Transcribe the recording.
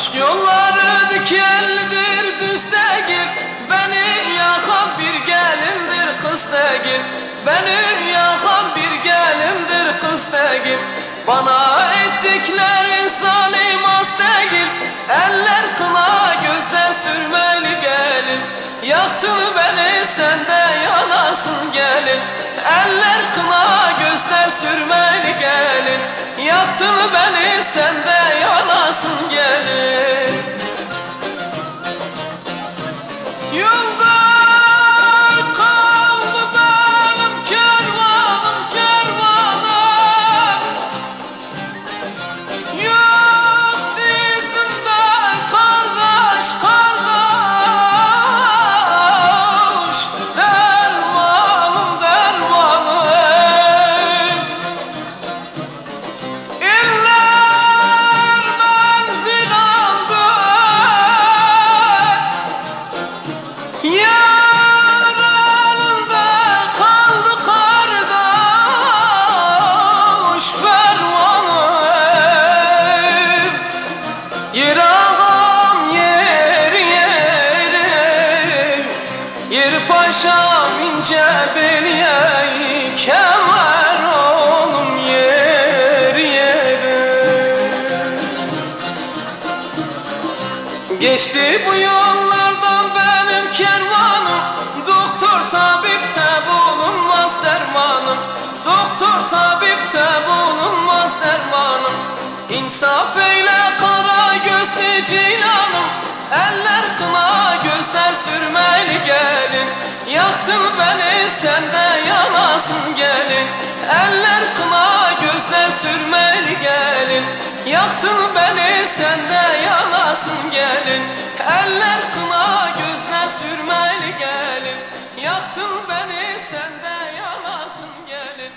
Aşk yolları dikenlidir düz değil. Beni yakan bir gelindir kız değil. Beni yakan bir gelindir kız değil. Bana ettiklerin zalim az değil. Eller kına gözler sürmeli gelin. Yaktın beni sen de yanasın gelin. Eller kına gözler sürmeli gelin. Yaktın beni sen you. Belye kemer oğlum yer yerim Geçti bu yollardan benim kervanım Bıraktın beni sende yanasın gelin. Eller kına gözler sürmeli gelin. Yaktın beni sende yanasın gelin. Eller kına gözler sürmeli gelin. Yaktın beni sende yanasın gelin.